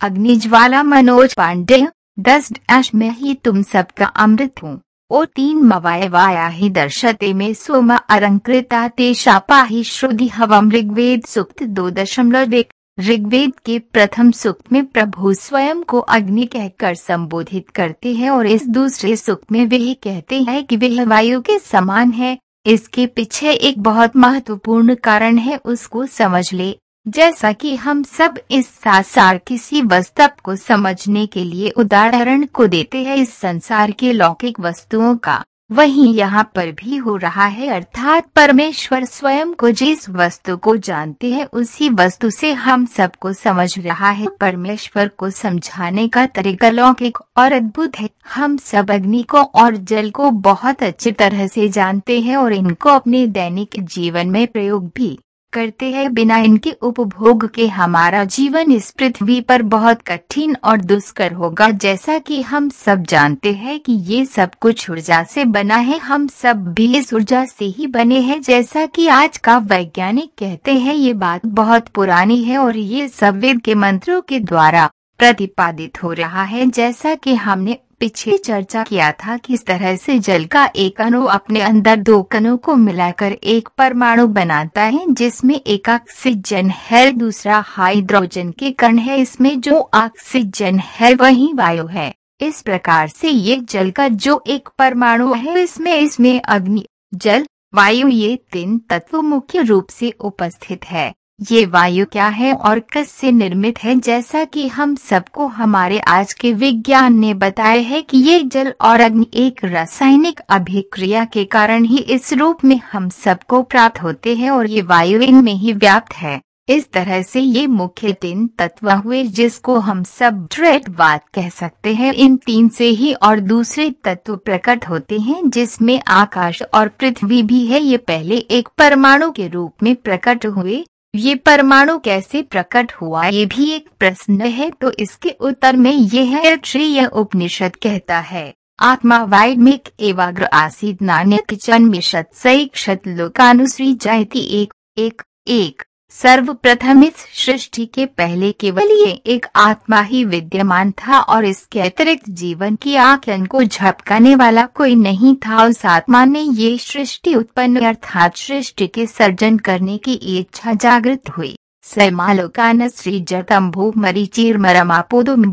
अग्निज्वाला मनोज पांडे दस डैश में ही तुम सबका अमृत हूँ। ओ तीन मवाय वाया ही दर्शते में सोम अलंकृता ते शापा ही श्रुति हवम ऋग्वेद सुक्त दो दशमलव एक। ऋग्वेद के प्रथम सूक्त में प्रभु स्वयं को अग्नि कहकर संबोधित करते हैं और इस दूसरे सूक्त में वे कहते हैं कि वह वायु के समान है। इसके पीछे एक बहुत महत्वपूर्ण कारण है, उसको समझ ले। जैसा कि हम सब इस संसार किसी वस्तु को समझने के लिए उदाहरण को देते हैं इस संसार के लौकिक वस्तुओं का। वही यहाँ पर भी हो रहा है, अर्थात परमेश्वर स्वयं को जिस वस्तु को जानते हैं, उसी वस्तु से हम सबको समझ रहा है। परमेश्वर को समझाने का तरीका लौकिक और अद्भुत है। हम सब अग्नि को और जल को बहुत अच्छी तरह से जानते हैं और इनको अपने दैनिक जीवन में प्रयोग भी करते हैं बिना इनके उपभोग के हमारा जीवन इस पृथ्वी पर बहुत कठिन और दुष्कर होगा। जैसा कि हम सब जानते हैं कि ये सब कुछ ऊर्जा से बना है, हम सब भी इस ऊर्जा से ही बने हैं। जैसा कि आज का वैज्ञानिक कहते हैं, ये बात बहुत पुरानी है और ये सब वेद के मंत्रों के द्वारा प्रतिपादित हो रहा है। जैसा कि हमने पीछे चर्चा किया था किस तरह से जल का एक अणु अपने अंदर दो कणों को मिलाकर एक परमाणु बनाता है, जिसमें एक ऑक्सीजन है, दूसरा हाइड्रोजन के कण है, इसमें जो ऑक्सीजन है वही वायु है। इस प्रकार से ये जल का जो एक परमाणु है, इसमें इसमें अग्नि, जल, वायु ये तीन तत्व मुख्य रूप से उपस्थित है। ये वायु क्या है और किस से निर्मित है? जैसा कि हम सबको हमारे आज के विज्ञान ने बताया है कि ये जल और अग्नि एक रासायनिक अभिक्रिया के कारण ही इस रूप में हम सबको प्राप्त होते हैं और ये वायु इनमें ही व्याप्त है। इस तरह से ये मुख्य तीन तत्व हुए जिसको हम सब ट्रेट बात कह सकते हैं। इन तीन से ही और दूसरे तत्व प्रकट होते हैं जिसमें आकाश और पृथ्वी भी है। ये पहले एक परमाणु के रूप में प्रकट हुए ये परमाणु कैसे प्रकट हुआ, ये भी एक प्रश्न है तो इसके उत्तर में ये है श्रेय उपनिषद कहता है, आत्मा वाइडमिक एवाग्र आसिद नान्य जन्मिशत सही क्षत लोकानुश्री जायती एक एक एक। सर्वप्रथम इस सृष्टि के पहले केवल ये एक आत्मा ही विद्यमान था और इसके अतिरिक्त जीवन की आंखन को झपकाने वाला कोई नहीं था। उस आत्मा ने ये सृष्टि उत्पन्न अर्थात सृष्टि के सर्जन करने की इच्छा जागृत हुई। सैमालोकान सृजतम्भू मरीचिर्मरमापोदुम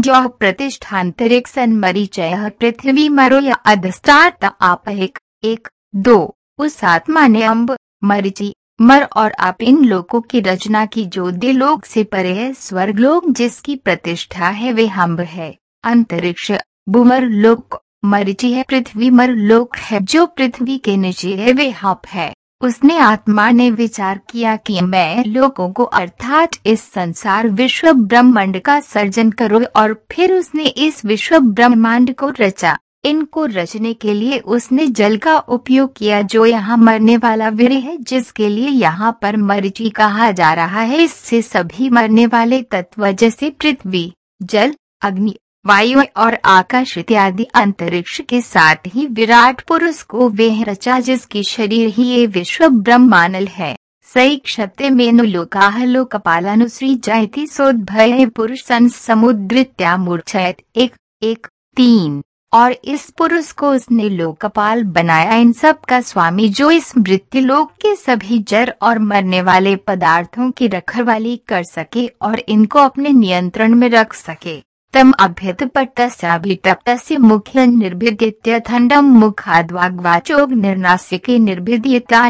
जो प्रतिष्ठान्तरिक सन मरीचय पृथ्वी मरो या आप एक, एक दो उस आत्मा ने अम्ब मरीचि मर और आप इन लोगों की रचना की जो दिलोक से परे है, स्वर्ग लोक जिसकी प्रतिष्ठा है, वे हम्ब है। अंतरिक्ष बुमर लोक मरिचि है, पृथ्वी मर लोक है, जो पृथ्वी के नीचे है, वे हप है। उसने आत्मा ने विचार किया कि मैं लोगों को, अर्थात इस संसार विश्व ब्रह्मांड का सर्जन करो, और फिर उसने इस विश्व ब्रह्मांड को रचा। इनको रचने के लिए उसने जल का उपयोग किया जो यहाँ मरने वाला वीर है, जिसके लिए यहाँ पर मरीची कहा जा रहा है। इससे सभी मरने वाले तत्व जैसे पृथ्वी, जल, अग्नि, वायु और आकाश इत्यादि अंतरिक्ष के साथ ही विराट पुरुष को वे रचा, जिसकी शरीर ही ये विश्व ब्रह्मानल है। सही क्षत्य मेनु लोकाह लोकपालानुश्री जयती सोद्भय पुरुष समुद्रित्यामूर्छयत एक एक, तीन। और इस पुरुष को उसने लोकपाल बनाया। इन सब का स्वामी जो इस मृत्यु लोक के सभी जर और मरने वाले पदार्थों की रखवाली कर सके और इनको अपने नियंत्रण में रख सके। तम अभ्यतपट्टस्याभितप्तस्य मुख्य निर्भिद्यथंडम मुखाद्वाग्वाचोग निर्नासिके निर्भिद्यता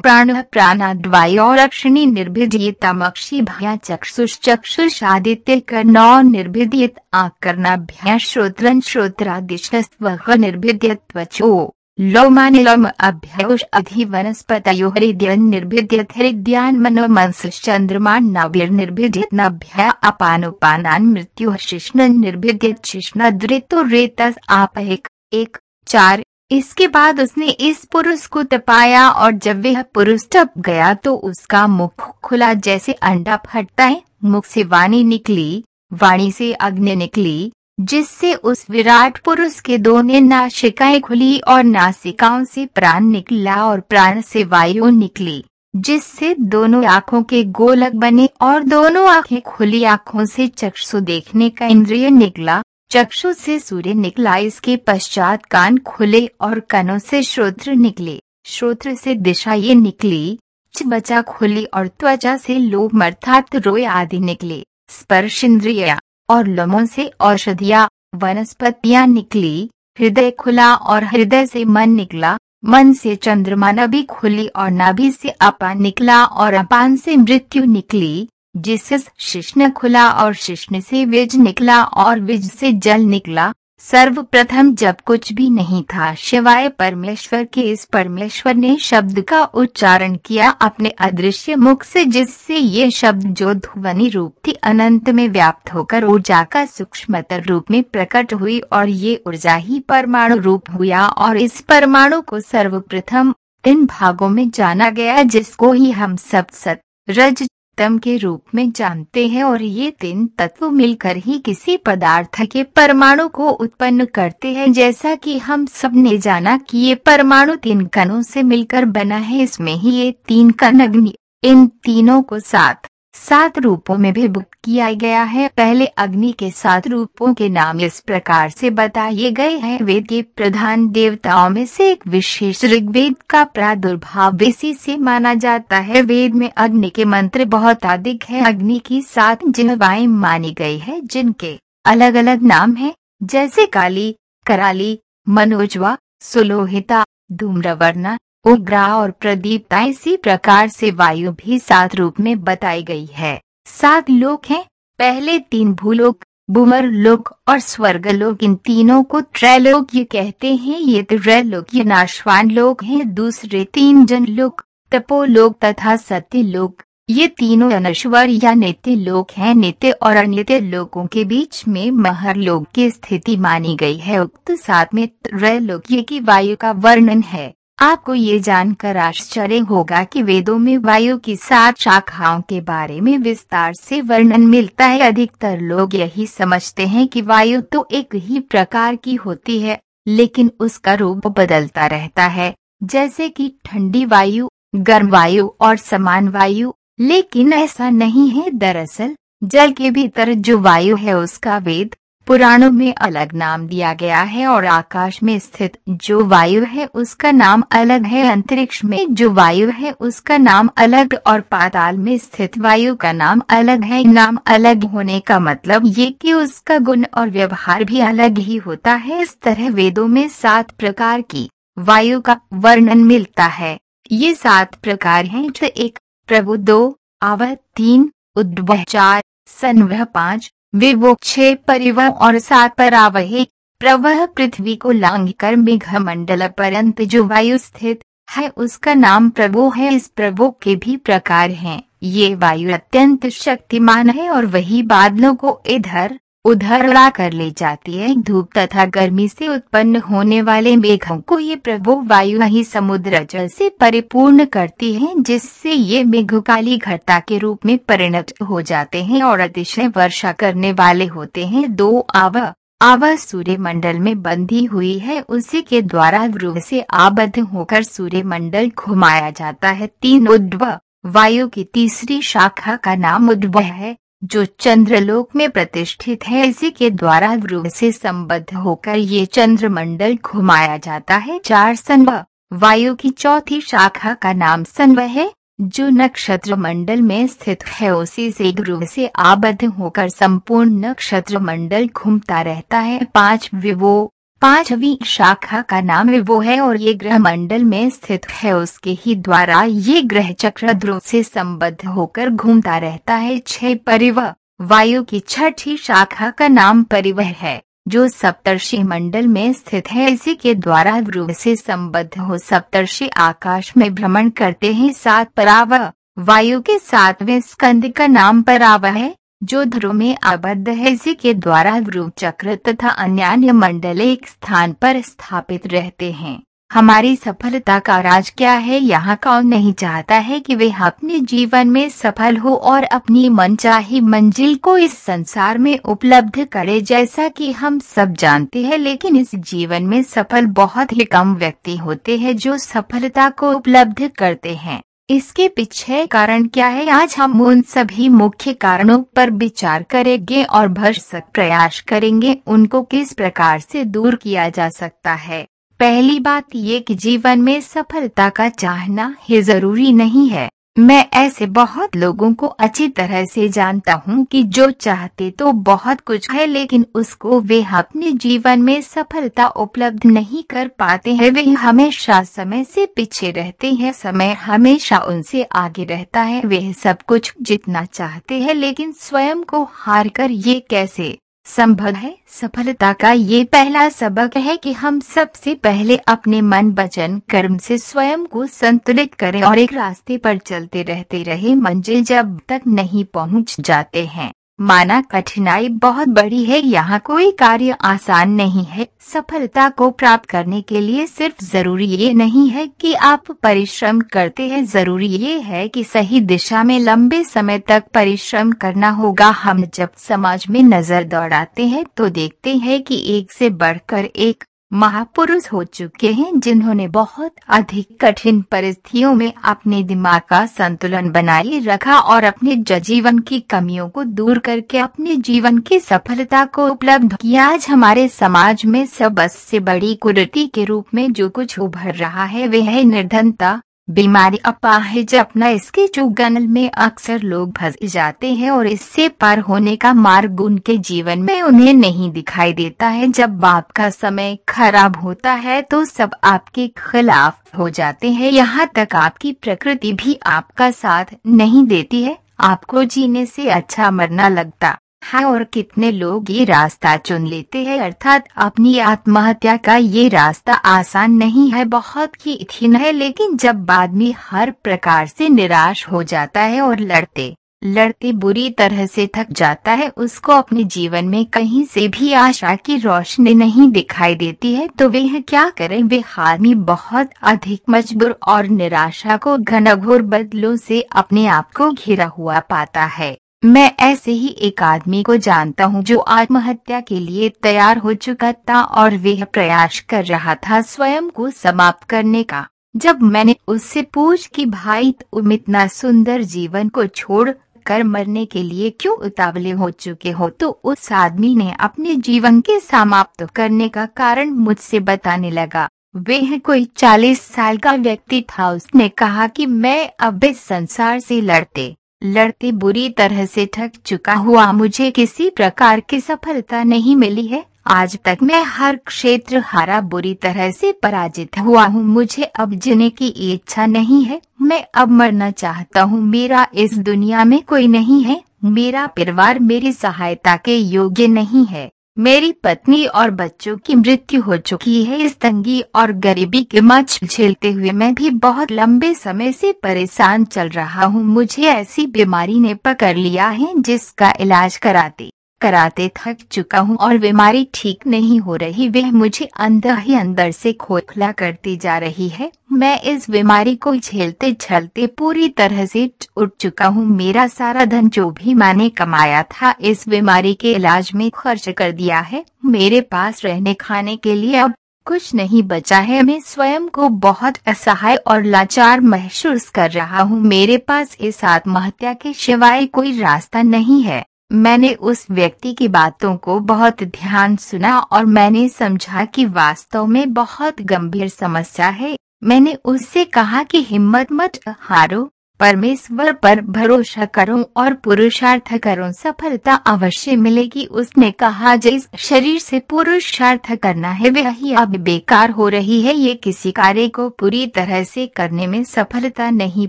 प्राण प्राणाद्वायो रक्षिणी निर्भिद्यतामक्षी भया चक्षुश्चक्षुषादित्य कर्णो निर्भिद्यत आकर्णाभ्या श्रोत्रन श्रोत्रादिशस्व निर्भिद्यत्वचो। लोमानिलम अभ्योष अधि वनस्पतयो हृदय निर्भिद्यत हृदयान मनो मनसश्चंद्रमा नवीर निर्भिद्यत नभ्य अपानुपानान मृत्यु शिष्ण निर्भिद्यत शिष्ण द्रितो रेतस आप एक एक चार, इसके बाद उसने इस पुरुष को तपाया और जब वह पुरुष टप गया तो उसका मुख खुला जैसे अंडा फटता है। मुख से वाणी निकली, वाणी से अग्नि निकली जिससे उस विराट पुरुष के दोनों नाशिकाएँ खुली और नासिकाओं से प्राण निकला और प्राण से वायु निकली, जिससे दोनों आँखों के गोलक बने और दोनों आँखें खुली आँखों से चक्षु देखने का इंद्रिय निकला। चक्षु से सूर्य निकला, इसके पश्चात कान खुले और कानों से श्रोत्र निकले। श्रोत्र से दिशा ये निकली बचा खुली और त्वचा से लोभ अर्थात रोय आदि निकले। स्पर्श इंद्रिया और लोमों से औषधिया, वनस्पतियाँ निकली। हृदय खुला और हृदय से मन निकला। मन से चंद्रमा नभी खुली और नाभि से अपान निकला और अपान से मृत्यु निकली। जिससे शिष्ण खुला और शिष्ण से विज निकला और विज से जल निकला। सर्वप्रथम जब कुछ भी नहीं था, शिवाय परमेश्वर के इस परमेश्वर ने शब्द का उच्चारण किया अपने अदृश्य मुख से, जिससे ये शब्द जो ध्वनि रूप थी, अनंत में व्याप्त होकर ऊर्जा का सूक्ष्मतर रूप में प्रकट हुई और ये ऊर्जा ही परमाणु रूप हुआ और इस परमाणु को सर्वप्रथम इन भागों में जाना गया, जिसको ही हम सब सत रज तम के रूप में जानते हैं और ये तीन तत्व मिलकर ही किसी पदार्थ के परमाणु को उत्पन्न करते हैं। जैसा कि हम सबने जाना कि ये परमाणु तीन कणों से मिलकर बना है। इसमें ही ये तीन कण अग्नि इन तीनों को साथ सात रूपों में भी बुक किया गया है। पहले अग्नि के सात रूपों के नाम इस प्रकार से बताए गए हैं। वेद के प्रधान देवताओं में से एक विशेष ऋग्वेद का प्रादुर्भाव इसी से माना जाता है। वेद में अग्नि के मंत्र बहुत अधिक है। अग्नि की सात जिहवाएँ मानी गई है, जिनके अलग अलग नाम है, जैसे काली, कराली, मनोजवा, सुलोहिता, धूम्रवर्णा उग्रा और प्रदीपता इसी प्रकार से वायु भी सात रूप में बताई गई है। सात लोक हैं। पहले तीन भूलोक, बुमर लोक और स्वर्ग लोक। इन तीनों को त्रैलोक ये कहते हैं। ये त्रैलोक ये नाशवान लोक हैं। दूसरे तीन जन लोक तपोलोक तथा सत्य लोक। ये तीनों अनश्वर या नित्य लोक हैं। नित्य और अनित्य लोगों के बीच में महर लोक की स्थिति मानी गई है। उक्त सात में त्रैलोक्य की वायु का वर्णन है। आपको ये जानकर आश्चर्य होगा कि वेदों में वायु की सात शाखाओं के बारे में विस्तार से वर्णन मिलता है। अधिकतर लोग यही समझते हैं कि वायु तो एक ही प्रकार की होती है, लेकिन उसका रूप बदलता रहता है, जैसे कि ठंडी वायु, गर्म वायु और समान वायु। लेकिन ऐसा नहीं है। दरअसल, जल के भीतर जो वायु है उसका वेद पुराणों में अलग नाम दिया गया है और आकाश में स्थित जो वायु है उसका नाम अलग है। अंतरिक्ष में जो वायु है उसका नाम अलग और पाताल में स्थित वायु का नाम अलग है। नाम अलग होने का मतलब ये कि उसका गुण और व्यवहार भी अलग ही होता है। इस तरह वेदों में सात प्रकार की वायु का वर्णन मिलता है। ये सात प्रकार हैं, जो एक प्रभु, दो आवह तीन उद्वह चार, सन्वह, पाँच विवो छह परिव और सात परावहे प्रवह पृथ्वी को लांग कर मेघमंडल परंत जो वायु स्थित है, उसका नाम प्रभु है। इस प्रभु के भी प्रकार हैं। ये वायु अत्यंत शक्तिमान है और वही बादलों को इधर उधर उड़ा कर ले जाती है। धूप तथा गर्मी से उत्पन्न होने वाले मेघों को ये प्रभु वायु ही समुद्र जल से परिपूर्ण करती है, जिससे ये मेघ काली घटता के रूप में परिणत हो जाते हैं और अतिशय वर्षा करने वाले होते हैं। दो आव, आवा सूर्य मंडल में बंधी हुई है। उसी के द्वारा ध्रुव से आबद्ध होकर सूर्य मंडल घुमाया जाता है। तीन उद्व, वायु की तीसरी शाखा का नाम उद्व है। जो चंद्रलोक में प्रतिष्ठित है, इसी के द्वारा ध्रुव से संबद्ध होकर ये चंद्रमंडल घुमाया जाता है। चार सन्व वायु की चौथी शाखा का नाम सन्व है, जो नक्षत्र मंडल में स्थित है। उसी से ध्रुव से आबद्ध होकर संपूर्ण नक्षत्र मंडल घूमता रहता है। पाँच विवो पांचवी शाखा का नाम वो है और ये ग्रह मंडल में स्थित है। उसके ही द्वारा ये ग्रह चक्र ध्रुव से संबद्ध होकर घूमता रहता है। छह परिवह वायु की छठी शाखा का नाम परिवह है, जो सप्तर्षि मंडल में स्थित है। इसी के द्वारा ध्रुव से संबद्ध हो सप्तर्षि आकाश में भ्रमण करते हैं। सात परावह वायु के सातवें स्कंद का नाम परावह है। जो ध्रुव में आबद्ध है, इसी के द्वारा ध्रुव चक्र तथा अन्य मंडल एक स्थान पर स्थापित रहते हैं। हमारी सफलता का राज क्या है, यहाँ कौन नहीं चाहता है कि वे अपने जीवन में सफल हो और अपनी मनचाही मंजिल को इस संसार में उपलब्ध करे, जैसा कि हम सब जानते हैं, लेकिन इस जीवन में सफल बहुत ही कम व्यक्ति होते हैं जो सफलता को उपलब्ध करते हैं। इसके पीछे कारण क्या है? आज हम उन सभी मुख्य कारणों पर विचार करेंगे और भरसक प्रयास करेंगे, उनको किस प्रकार से दूर किया जा सकता है। पहली बात ये कि जीवन में सफलता का चाहना ही ज़रूरी नहीं है। मैं ऐसे बहुत लोगों को अच्छी तरह से जानता हूँ कि जो चाहते तो बहुत कुछ है, लेकिन उसको वे अपने जीवन में सफलता उपलब्ध नहीं कर पाते हैं। वे हमेशा समय से पीछे रहते हैं, समय हमेशा उनसे आगे रहता है। वे सब कुछ जितना चाहते हैं, लेकिन स्वयं को हार कर ये कैसे संभव है सफलता का ये पहला सबक है कि हम सबसे पहले अपने मन वचन, कर्म से स्वयं को संतुलित करें और एक रास्ते पर चलते रहते रहे, मंजिल जब तक नहीं पहुँच जाते हैं। माना कठिनाई बहुत बड़ी है, यहाँ कोई कार्य आसान नहीं है। सफलता को प्राप्त करने के लिए सिर्फ़ ज़रूरी ये नहीं है कि आप परिश्रम करते हैं, ज़रूरी ये है कि सही दिशा में लंबे समय तक परिश्रम करना होगा। हम जब समाज में नज़र दौड़ाते हैं तो देखते हैं कि एक से बढ़कर एक महापुरुष हो चुके हैं जिन्होंने बहुत अधिक कठिन परिस्थितियों में अपने दिमाग का संतुलन बनाए रखा और अपने जीवन की कमियों को दूर करके अपने जीवन की सफलता को उपलब्ध किया। आज हमारे समाज में सबसे बड़ी कुरीति के रूप में जो कुछ उभर रहा है, वह है निर्धनता। बीमारी अपाहिज अपना इसके चुगनल में अक्सर लोग फंस जाते हैं और इससे पार होने का मार्ग उनके जीवन में उन्हें नहीं दिखाई देता है। जब बाप का समय खराब होता है तो सब आपके खिलाफ हो जाते हैं। यहाँ तक आपकी प्रकृति भी आपका साथ नहीं देती है। आपको जीने से अच्छा मरना लगता है, और कितने लोग ये रास्ता चुन लेते हैं, अर्थात अपनी आत्महत्या का ये रास्ता आसान नहीं है, बहुत ही कठिन है, लेकिन जब आदमी हर प्रकार से निराश हो जाता है और लड़ते लड़ते बुरी तरह से थक जाता है, उसको अपने जीवन में कहीं से भी आशा की रोशनी नहीं दिखाई देती है तो वे क्या करें, वे आदमी बहुत अधिक मजबूर और निराशा को घनघोर बदलों से अपने आप को घिरा हुआ पाता है। मैं ऐसे ही एक आदमी को जानता हूँ जो आत्महत्या के लिए तैयार हो चुका था और वह प्रयास कर रहा था स्वयं को समाप्त करने का। जब मैंने उससे पूछ कि, भाई, तुम इतना सुंदर जीवन को छोड़ कर मरने के लिए क्यों उतावले हो चुके हो? तो उस आदमी ने अपने जीवन के समाप्त करने का कारण मुझसे बताने लगा। वह कोई चालीस साल का व्यक्ति था। उसने कहा कि, मैं अब इस संसार से लड़ते लड़ते बुरी तरह से थक चुका हुआ मुझे किसी प्रकार की सफलता नहीं मिली है। आज तक मैं हर क्षेत्र हारा बुरी तरह से पराजित हुआ हूँ। मुझे अब जीने की इच्छा नहीं है। मैं अब मरना चाहता हूँ। मेरा इस दुनिया में कोई नहीं है। मेरा परिवार मेरी सहायता के योग्य नहीं है। मेरी पत्नी और बच्चों की मृत्यु हो चुकी है। इस तंगी और गरीबी के मच झेलते हुए मैं भी बहुत लंबे समय से परेशान चल रहा हूँ। मुझे ऐसी बीमारी ने पकड़ लिया है जिसका इलाज कराते कराते थक चुका हूँ और बीमारी ठीक नहीं हो रही, वह मुझे अंदर ही अंदर से खोखला करती जा रही है। मैं इस बीमारी को झेलते झलते पूरी तरह से उठ चुका हूँ। मेरा सारा धन जो भी मैंने कमाया था, इस बीमारी के इलाज में खर्च कर दिया है। मेरे पास रहने खाने के लिए अब कुछ नहीं बचा है। मैं स्वयं को बहुत असहाय और लाचार महसूस कर रहा हूँ। मेरे पास इस आत्महत्या के सिवाय कोई रास्ता नहीं है। मैंने उस व्यक्ति की बातों को बहुत ध्यान सुना और मैंने समझा कि वास्तव में बहुत गंभीर समस्या है। मैंने उससे कहा कि हिम्मत मत हारो। परमेश्वर पर भरोसा करो और पुरुषार्थ करो, सफलता अवश्य मिलेगी। उसने कहा, जिस शरीर से पुरुषार्थ करना है, वही अब बेकार हो रही है। ये किसी कार्य को पूरी तरह से करने में सफलता नहीं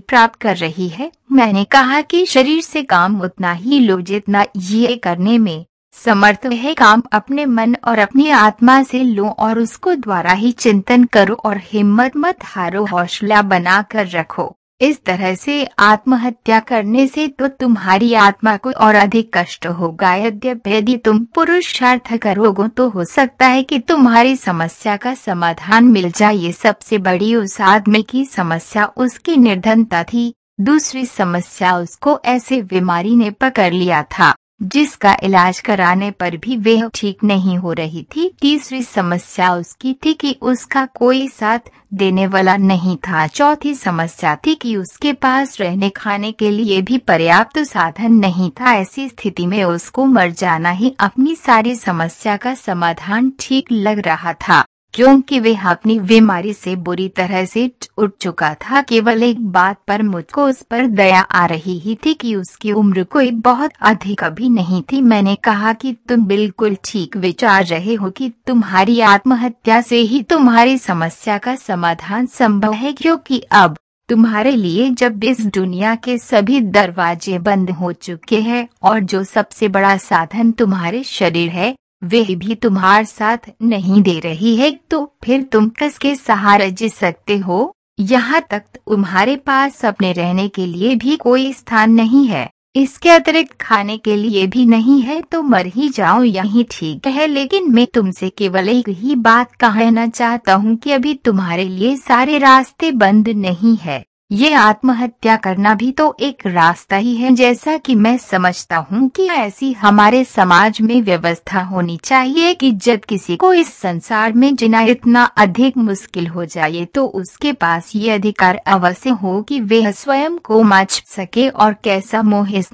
प्राप्त कर रही है। मैंने कहा कि शरीर से काम उतना ही लो जितना ये करने में समर्थ है। काम अपने मन और अपनी आत्मा से लो और उसको द्वारा ही चिंतन करो और हिम्मत मत हारो, हौसला बना कर रखो। इस तरह से आत्महत्या करने से तो तुम्हारी आत्मा को और अधिक कष्ट होगा। यद्यपि यदि तुम पुरुषार्थ करोगे तो हो सकता है कि तुम्हारी समस्या का समाधान मिल जाए। सबसे बड़ी उस आदमी की समस्या, उसकी निर्धनता थी। दूसरी समस्या, उसको ऐसे बीमारी ने पकड़ लिया था। जिसका इलाज कराने पर भी वह ठीक नहीं हो रही थी। तीसरी समस्या उसकी थी कि उसका कोई साथ देने वाला नहीं था। चौथी समस्या थी कि उसके पास रहने खाने के लिए भी पर्याप्त साधन नहीं था। ऐसी स्थिति में उसको मर जाना ही अपनी सारी समस्या का समाधान ठीक लग रहा था। क्योंकि वह अपनी बीमारी से बुरी तरह से उठ चुका था, केवल एक बात पर मुझको उस पर दया आ रही ही थी कि उसकी उम्र कोई बहुत अधिक अभी नहीं थी। मैंने कहा कि तुम बिल्कुल ठीक विचार रहे हो कि तुम्हारी आत्महत्या से ही तुम्हारी समस्या का समाधान संभव है, क्योंकि अब तुम्हारे लिए जब इस दुनिया के सभी दरवाजे बंद हो चुके हैं और जो सबसे बड़ा साधन तुम्हारे शरीर है वह भी तुम्हार साथ नहीं दे रही है तो फिर तुम किसके सहारा जी सकते हो? यहाँ तक तुम्हारे पास अपने रहने के लिए भी कोई स्थान नहीं है। इसके अतिरिक्त खाने के लिए भी नहीं है तो मर ही जाओ, यही ठीक है। लेकिन मैं तुमसे केवल एक ही बात कहना चाहता हूँ कि अभी तुम्हारे लिए सारे रास्ते बंद नहीं है। ये आत्महत्या करना भी तो एक रास्ता ही है जैसा कि मैं समझता हूँ कि ऐसी हमारे समाज में व्यवस्था होनी चाहिए कि जब किसी को इस संसार में जीना इतना अधिक मुश्किल हो जाए तो उसके पास ये अधिकार अवश्य हो कि वह स्वयं को मच सके और कैसा मोह इस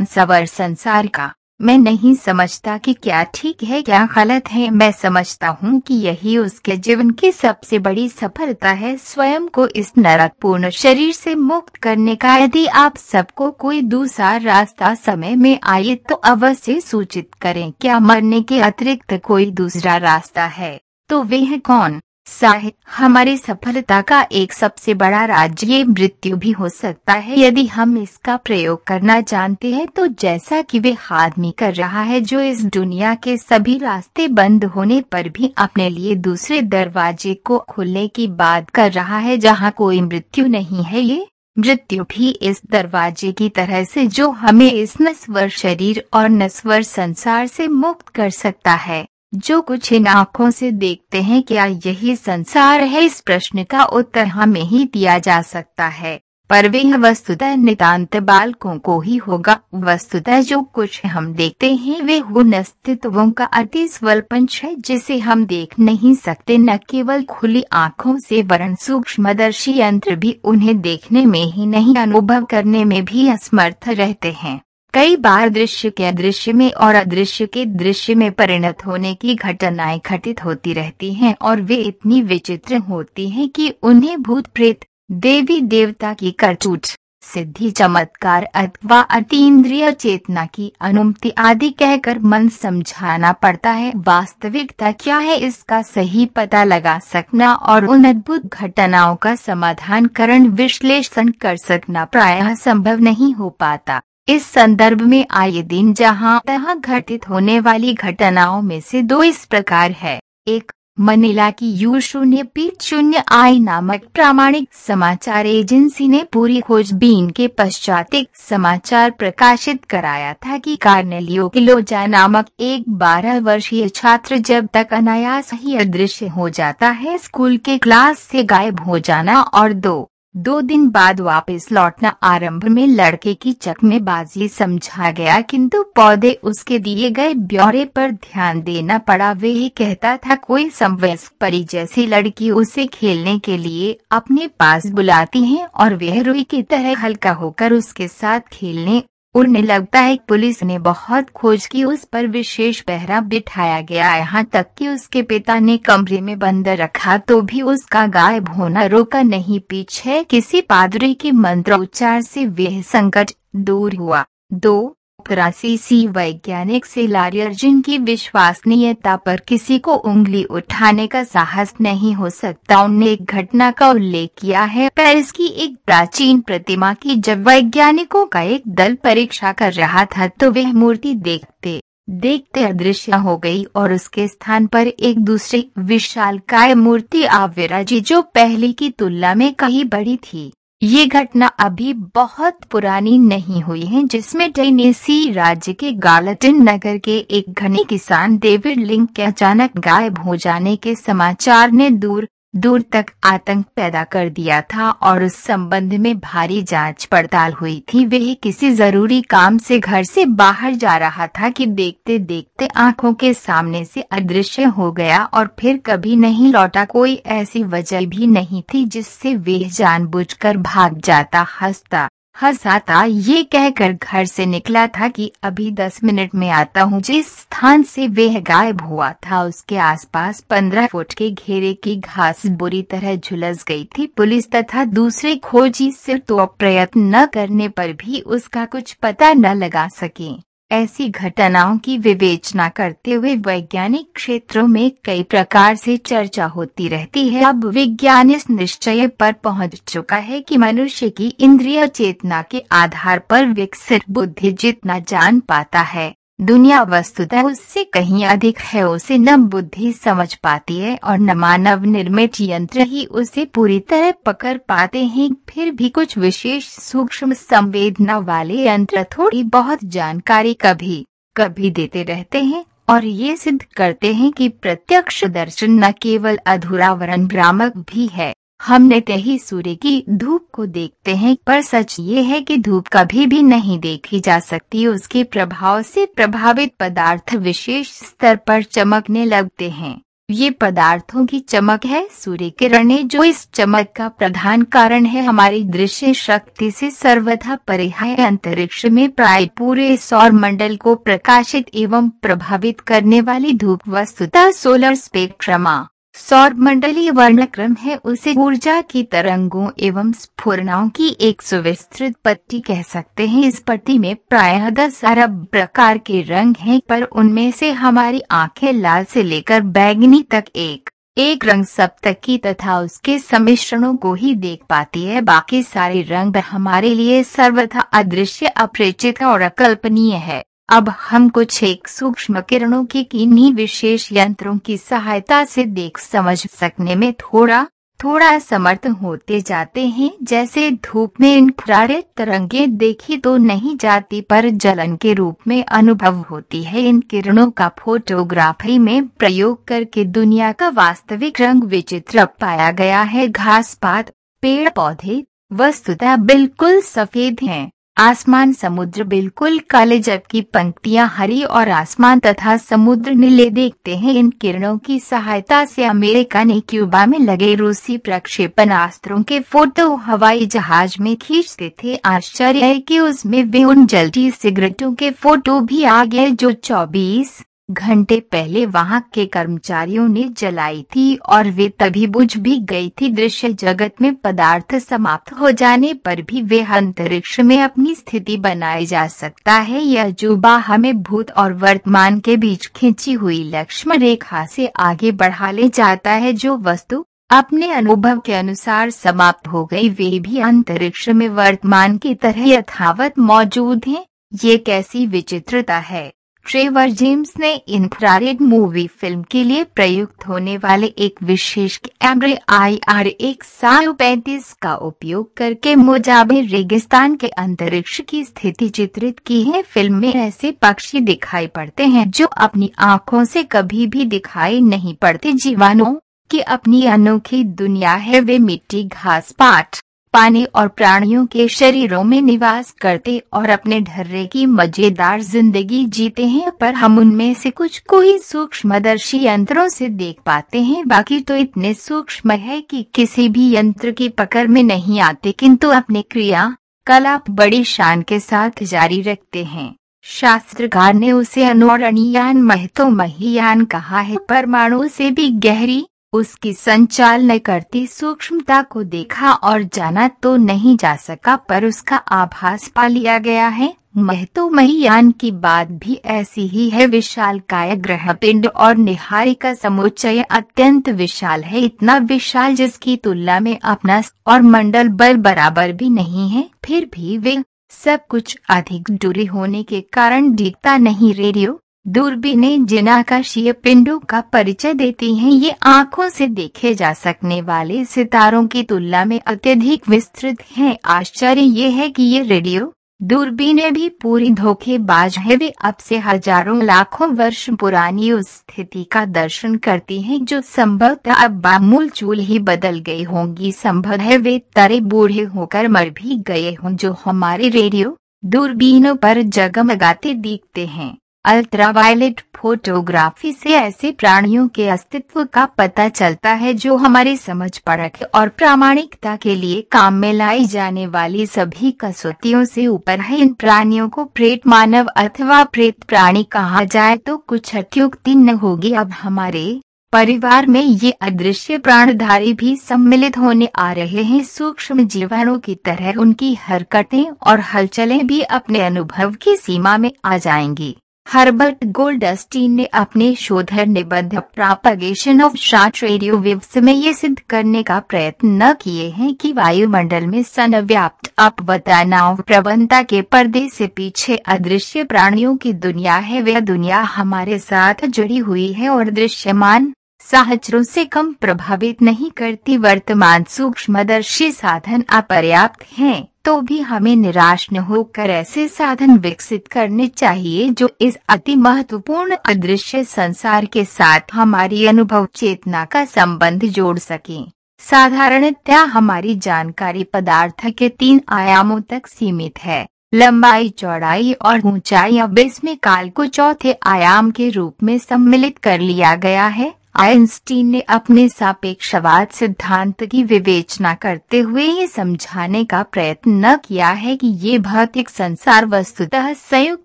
संसार का मैं नहीं समझता कि क्या ठीक है, क्या गलत है। मैं समझता हूँ कि यही उसके जीवन की सबसे बड़ी सफलता है। स्वयं को इस नरकपूर्ण शरीर से मुक्त करने का यदि आप सबको कोई दूसरा रास्ता समय में आए तो अवश्य सूचित करें, क्या मरने के अतिरिक्त कोई दूसरा रास्ता है। तो वह कौन? साहिब हमारी सफलता का एक सबसे बड़ा राज्य ये मृत्यु भी हो सकता है। यदि हम इसका प्रयोग करना जानते हैं तो जैसा कि वे आदमी कर रहा है जो इस दुनिया के सभी रास्ते बंद होने पर भी अपने लिए दूसरे दरवाजे को खोलने की बात कर रहा है, जहाँ कोई मृत्यु नहीं है। ये मृत्यु भी इस दरवाजे की तरह से जो हमें इस नस्वर शरीर और नस्वर संसार से मुक्त कर सकता है। जो कुछ इन आँखों से देखते हैं, क्या यही संसार है? इस प्रश्न का उत्तर हमें ही दिया जा सकता है। पर वह वस्तुतः नितान्त बालकों को ही होगा। वस्तुतः जो कुछ हम देखते हैं, वे उन अस्तित्वों का अति स्वल्पंश है, जिसे हम देख नहीं सकते। न केवल खुली आँखों से वरण सूक्ष्मदर्शी यंत्र भी उन्हें देखने में ही नहीं, अनुभव करने में भी असमर्थ रहते हैं। कई बार दृश्य के अदृश्य में और अदृश्य के दृश्य में परिणत होने की घटनाएँ घटित होती रहती हैं और वे इतनी विचित्र होती हैं कि उन्हें भूत प्रेत देवी देवता की करतूट सिद्धि, चमत्कार अथवा अतीन्द्रिय चेतना की अनुमति आदि कहकर मन समझाना पड़ता है। वास्तविकता क्या है इसका सही पता लगा सकना और उन अद्भुत घटनाओं का समाधान करण विश्लेषण कर सकना प्रायः संभव नहीं हो पाता। इस संदर्भ में आए दिन जहाँ तहां घटित होने वाली घटनाओं में से दो इस प्रकार है। एक, मनीला की यू शून्य पी शून्य आई नामक प्रामाणिक समाचार एजेंसी ने पूरी खोजबीन के पश्चात एक समाचार प्रकाशित कराया था कि कार्नेलियो किलोजा नामक एक बारह वर्षीय छात्र जब तक अनायास ही अदृश्य हो जाता है, स्कूल के क्लास से गायब हो जाना और दो दो दिन बाद वापस लौटना आरंभ में लड़के की चकमेबाजी समझा गया, किंतु पौधे उसके दिए गए ब्यौरे पर ध्यान देना पड़ा। वे ही कहता था, कोई समवयस्क परी जैसी लड़की उसे खेलने के लिए अपने पास बुलाती है और वह रुई की तरह हल्का होकर उसके साथ खेलने उड़ने लगता है पुलिस ने बहुत खोज की, उस पर विशेष पहरा बिठाया गया। यहाँ तक कि उसके पिता ने कमरे में बंद रखा तो भी उसका गायब होना रोका नहीं। पीछे किसी पादरी के मंत्रोच्चार से वह संकट दूर हुआ। दो सी वैज्ञानिक से लारियर्जिन की विश्वसनीयता पर किसी को उंगली उठाने का साहस नहीं हो सकता। उनने एक घटना का उल्लेख किया है। पेरिस की एक प्राचीन प्रतिमा की जब वैज्ञानिकों का एक दल परीक्षा कर रहा था तो वह मूर्ति देखते देखते अदृश्य हो गई और उसके स्थान पर एक दूसरी विशाल काय मूर्ति आविराजी जो पहले की तुलना में कहीं बड़ी थी। ये घटना अभी बहुत पुरानी नहीं हुई है, जिसमें टेनेसी राज्य के गालटन नगर के एक घने किसान, डेविड लिंक, के अचानक गायब हो जाने के समाचार ने दूर दूर तक आतंक पैदा कर दिया था और उस संबंध में भारी जाँच पड़ताल हुई थी। वह किसी ज़रूरी काम से घर से बाहर जा रहा था कि देखते देखते आँखों के सामने से अदृश्य हो गया और फिर कभी नहीं लौटा। कोई ऐसी वजह भी नहीं थी जिससे वह जानबूझकर भाग जाता, हंसता। हंसाता ये कहकर घर से निकला था कि अभी दस मिनट में आता हूँ। जिस स्थान से वह गायब हुआ था, उसके आसपास पंद्रह फुट के घेरे की घास बुरी तरह झुलस गई थी। पुलिस तथा दूसरे खोजी से तो प्रयत्न न करने पर भी उसका कुछ पता न लगा सके। ऐसी घटनाओं की विवेचना करते हुए वैज्ञानिक क्षेत्रों में कई प्रकार से चर्चा होती रहती है। अब विज्ञान इस निश्चय पर पहुँच चुका है कि मनुष्य की इंद्रिय चेतना के आधार पर विकसित बुद्धि जितना जान पाता है। दुनिया वस्तुतः उससे कहीं अधिक है, उसे न बुद्धि समझ पाती है और न मानव निर्मित यंत्र ही उसे पूरी तरह पकड़ पाते हैं। फिर भी कुछ विशेष सूक्ष्म संवेदना वाले यंत्र थोड़ी बहुत जानकारी कभी कभी देते रहते हैं और ये सिद्ध करते हैं कि प्रत्यक्ष दर्शन न केवल अधूरावरण भ्रामक भी है। हम नित्य सूर्य की धूप को देखते हैं, पर सच ये है कि धूप कभी भी नहीं देखी जा सकती। उसके प्रभाव से प्रभावित पदार्थ विशेष स्तर पर चमकने लगते हैं। ये पदार्थों की चमक है, सूर्य किरणें जो इस चमक का प्रधान कारण है। हमारी दृश्य शक्ति से सर्वथा परे है अंतरिक्ष में प्राय पूरे सौर मंडल को प्रकाशित एवं प्रभावित करने वाली धूप वस्तुतः सोलर स्पेक्ट्रमा। सौर मंडलीय वर्णक्रम है, उसे ऊर्जा की तरंगों एवं स्फुरनाओं की एक सुविस्तृत पट्टी कह सकते हैं। इस पट्टी में प्रायः दस अरब प्रकार के रंग हैं, पर उनमें से हमारी आँखें लाल से लेकर बैगनी तक एक एक रंग सप्तकी तथा उसके सम्मिश्रणों को ही देख पाती है। बाकी सारे रंग हमारे लिए सर्वथा अदृश्य, अपरिचित और अकल्पनीय है। अब हम कुछ एक सूक्ष्म किरणों की किन्हीं विशेष यंत्रों की सहायता से देख समझ सकने में थोड़ा थोड़ा समर्थ होते जाते हैं, जैसे धूप में इंफ्रारेड तरंगे देखी तो नहीं जाती पर जलन के रूप में अनुभव होती है। इन किरणों का फोटोग्राफी में प्रयोग करके दुनिया का वास्तविक रंग विचित्र पाया गया है। घास पात, पेड़ पौधे, वस्तुतः बिल्कुल सफ़ेद हैं। आसमान समुद्र बिल्कुल काले जबकि पंक्तियाँ हरी और आसमान तथा समुद्र नीले देखते हैं। इन किरणों की सहायता से अमेरिका ने क्यूबा में लगे रूसी प्रक्षेपण अस्त्रों के फ़ोटो हवाई जहाज़ में खींचते थे। आश्चर्य है कि उसमें वे उन जल्दी सिगरेटों के फ़ोटो भी आ गए जो 24 घंटे पहले वहाँ के कर्मचारियों ने जलाई थी और वे तभी बुझ भी गई थी दृश्य जगत में पदार्थ समाप्त हो जाने पर भी वे अंतरिक्ष में अपनी स्थिति बनाई जा सकता है। यह जुबा हमें भूत और वर्तमान के बीच खींची हुई लक्ष्मण रेखा से आगे बढ़ा ले जाता है। जो वस्तु अपने अनुभव के अनुसार समाप्त हो गई, वे भी अंतरिक्ष में वर्तमान की तरह यथावत मौजूद हैं। ये कैसी विचित्रता है। ट्रेवर जेम्स ने इंफ्रारेड मूवी फ़िल्म के लिए प्रयुक्त होने वाले एक विशेष कैमरे आई आर एक सौ पैंतीस का उपयोग करके मोजाबे रेगिस्तान के अंतरिक्ष की स्थिति चित्रित की है। फ़िल्म में ऐसे पक्षी दिखाई पड़ते हैं जो अपनी आँखों से कभी भी दिखाई नहीं पड़ते। जीवाणुओं की अपनी अनोखी दुनिया है। वे मिट्टी, घास पाठ पानी और प्राणियों के शरीरों में निवास करते और अपने ढर्रे की मज़ेदार ज़िंदगी जीते हैं, पर हम उनमें से कुछ को ही सूक्ष्मदर्शी यंत्रों से देख पाते हैं। बाकी तो इतने सूक्ष्म है कि किसी भी यंत्र की पकड़ में नहीं आते, किंतु अपने क्रिया कलाप बड़ी शान के साथ जारी रखते हैं। शास्त्रकार ने उसे अनुरणीयान महतो महियान कहा है। परमाणु से भी गहरी उसकी संचालन करती सूक्ष्मता को देखा और जाना तो नहीं जा सका, पर उसका आभास पा लिया गया है। महतो महियान की बात भी ऐसी ही है, विशाल काय ग्रह पिंड और निहारी का समुच्चय अत्यंत विशाल है। इतना विशाल जिसकी तुलना में अपना और मंडल बल बराबर भी नहीं है, फिर भी वे सब कुछ अधिक दूरी होने के कारण दिखता नहीं। रेडियो दूरबीनें जिनाकाशीय पिंडों का परिचय देती हैं। ये आँखों से देखे जा सकने वाले सितारों की तुलना में अत्यधिक विस्तृत हैं। आश्चर्य ये है कि ये रेडियो दूरबीनें भी पूरी धोखेबाज है। वे अब से हज़ारों लाखों वर्ष पुरानी उस स्थिति का दर्शन करती हैं जो संभवतः अब बामूल चूल ही बदल गई होंगी। संभव है वे तरे बूढ़े होकर मर भी गए हों जो हमारे रेडियो दूरबीनों पर जगमगाते दिखते हैं। अल्ट्रावायलेट फोटोग्राफी से ऐसे प्राणियों के अस्तित्व का पता चलता है जो हमारी समझ, परख और प्रामाणिकता के लिए काम में लाई जाने वाली सभी कसौतियों से ऊपर है। इन प्राणियों को प्रेत मानव अथवा प्रेत प्राणी कहा जाए तो कुछ अत्युक्ति न होगी। अब हमारे परिवार में ये अदृश्य प्राणधारी भी सम्मिलित होने आ रहे हैं। सूक्ष्म जीवाणु की तरह उनकी हरकतें और हलचलें भी अपने अनुभव की सीमा में आ जाएँगी। हर्बर्ट गोल्डस्टीन ने अपने शोध निबंध propagation of short radio waves में ये सिद्ध करने का प्रयत्न न किए हैं कि वायुमंडल में सनव्याप्त अपवतनाव प्रबंधता के पर्दे से पीछे अदृश्य प्राणियों की दुनिया है। वह दुनिया हमारे साथ जुड़ी हुई है और दृश्यमान, सहचरों से कम प्रभावित नहीं करती। वर्तमान सूक्ष्मदर्शी साधन अपर्याप्त हैं। तो भी हमें निराश न होकर ऐसे साधन विकसित करने चाहिए जो इस अति महत्वपूर्ण अदृश्य संसार के साथ हमारी अनुभव चेतना का संबंध जोड़ सके। साधारणतया हमारी जानकारी पदार्थ के तीन आयामों तक सीमित है। लंबाई, चौड़ाई और ऊंचाई अब इसमें काल को चौथे आयाम के रूप में सम्मिलित कर लिया गया है। आइंस्टीन ने अपने सापेक्षवाद सिद्धांत की विवेचना करते हुए ये समझाने का प्रयत्न न किया है कि ये भौतिक संसार वस्तुतः संयुक्त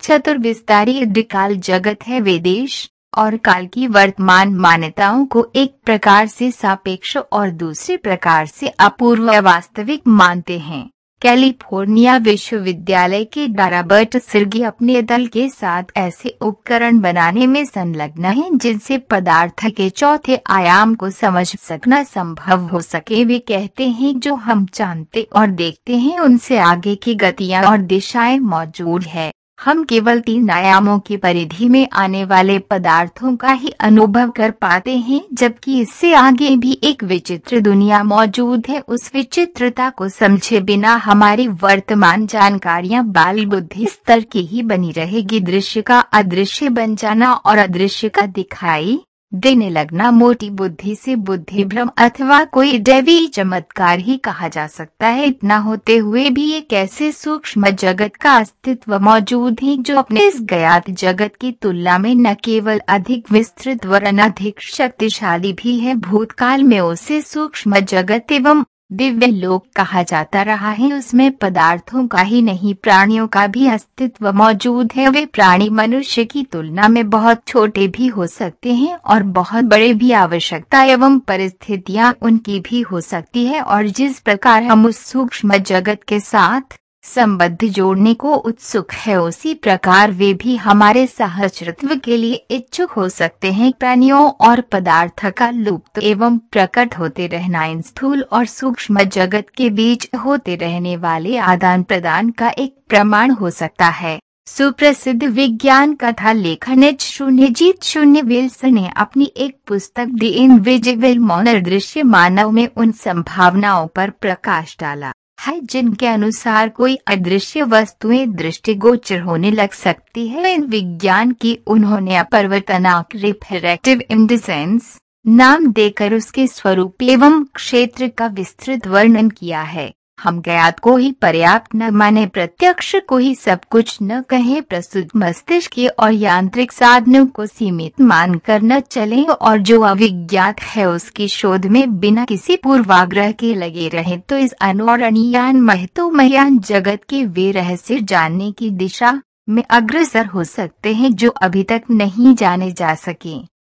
चतुर्विस्तारी काल जगत है। विदेश और काल की वर्तमान मान्यताओं को एक प्रकार से सापेक्ष और दूसरे प्रकार से अपूर्व वास्तविक मानते हैं। कैलिफ़ोर्निया विश्वविद्यालय के डाराबर्ट सिर्गी अपने दल के साथ ऐसे उपकरण बनाने में संलग्न हैं जिनसे पदार्थ के चौथे आयाम को समझ सकना संभव हो सके। वे कहते हैं जो हम जानते और देखते हैं उनसे आगे की गतियाँ और दिशाएँ मौजूद है। हम केवल तीन आयामों की परिधि में आने वाले पदार्थों का ही अनुभव कर पाते हैं, जबकि इससे आगे भी एक विचित्र दुनिया मौजूद है। उस विचित्रता को समझे बिना हमारी वर्तमान जानकारियाँ बाल बुद्धि स्तर की ही बनी रहेगी। दृश्य का अदृश्य बन जाना और अदृश्य का दिखाई देने लगना मोटी बुद्धि से बुद्धि भ्रम अथवा कोई दैवी चमत्कार ही कहा जा सकता है। इतना होते हुए भी एक ऐसे सूक्ष्म जगत का अस्तित्व मौजूद है जो अपने इस ज्ञात जगत की तुलना में न केवल अधिक विस्तृत वरन अधिक शक्तिशाली भी है। भूतकाल में उसे सूक्ष्म जगत एवं दिव्य लोक कहा जाता रहा है। उसमें पदार्थों का ही नहीं, प्राणियों का भी अस्तित्व मौजूद है। वे प्राणी मनुष्य की तुलना में बहुत छोटे भी हो सकते हैं और बहुत बड़े भी। आवश्यकता एवं परिस्थितियाँ उनकी भी हो सकती है और जिस प्रकार हम उस सूक्ष्म जगत के साथ संबद्ध जोड़ने को उत्सुक है। उसी प्रकार वे भी हमारे सहचृत्व के लिए इच्छुक हो सकते हैं। प्राणियों और पदार्थ का लुप्त एवं प्रकट होते रहना, इन स्थूल और सूक्ष्म जगत के बीच होते रहने वाले आदान प्रदान का एक प्रमाण हो सकता है। सुप्रसिद्ध विज्ञान कथा लेखन एच शून्य विल्सन ने अपनी एक पुस्तक द इनविजिबल मॉनर दृश्य मानव में उन संभावनाओं पर प्रकाश डाला। है जिनके अनुसार कोई अदृश्य वस्तुएँ दृष्टिगोचर होने लग सकती है। इन विज्ञान की उन्होंने अपरिवर्तनाक रिफ्रैक्टिव इंडिसेंस नाम देकर उसके स्वरूप एवं क्षेत्र का विस्तृत वर्णन किया है। हम ज्ञात को ही पर्याप्त न माने, प्रत्यक्ष को ही सब कुछ न कहे, प्रस्तुत मस्तिष्क के और यांत्रिक साधनों को सीमित मान कर न चले और जो अविज्ञात है उसकी शोध में बिना किसी पूर्वाग्रह के लगे रहे। तो इस अनुरणीयान महत्वमयान जगत के वे रहस्य जानने की दिशा में अग्रसर हो सकते हैं जो अभी तक नहीं जाने जा सके।